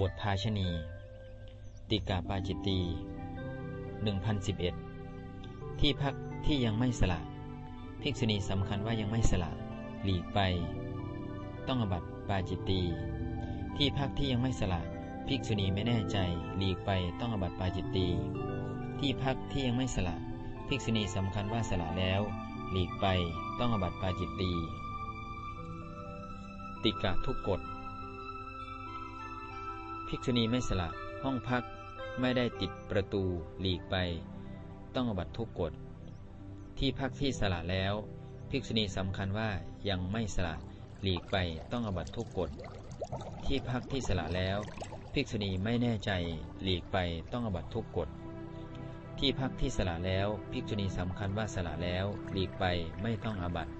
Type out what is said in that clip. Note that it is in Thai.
บทภาชณี ติกาปาจิตตี1011 ที่พักที่ยังไม่สละ ภิกษุณีสำคัญว่ายังไม่สละ หลีกไป ต้องอบัตปาจิตตี ที่พักที่ยังไม่สละ ภิกษุณีไม่แน่ใจ หลีกไป ต้องอบัตปาจิตตี ที่พักที่ยังไม่สละ ภิกษุณีสำคัญว่าสละแล้ว หลีกไป ต้องอบัตปาจิตตี ติกะทุกกฎ ภิกษุณีไม่สละห้องพักไม่ได้ติดประตูหลีกไป ต้องอบัตทุกกฎ ที่พักที่สละแล้ว ภิกษุณีสำคัญว่ายังไม่สละหลีกไปต้องอบัตทุกกฎ ที่พักที่สละแล้ว ภิกษุณีไม่แน่ใจหลีกไปต้องอบัตทุกกฎ ที่พักที่สละแล้ว ภิกษุณีสำคัญว่าสละแล้ว หลีกไปไม่ต้องอบัติ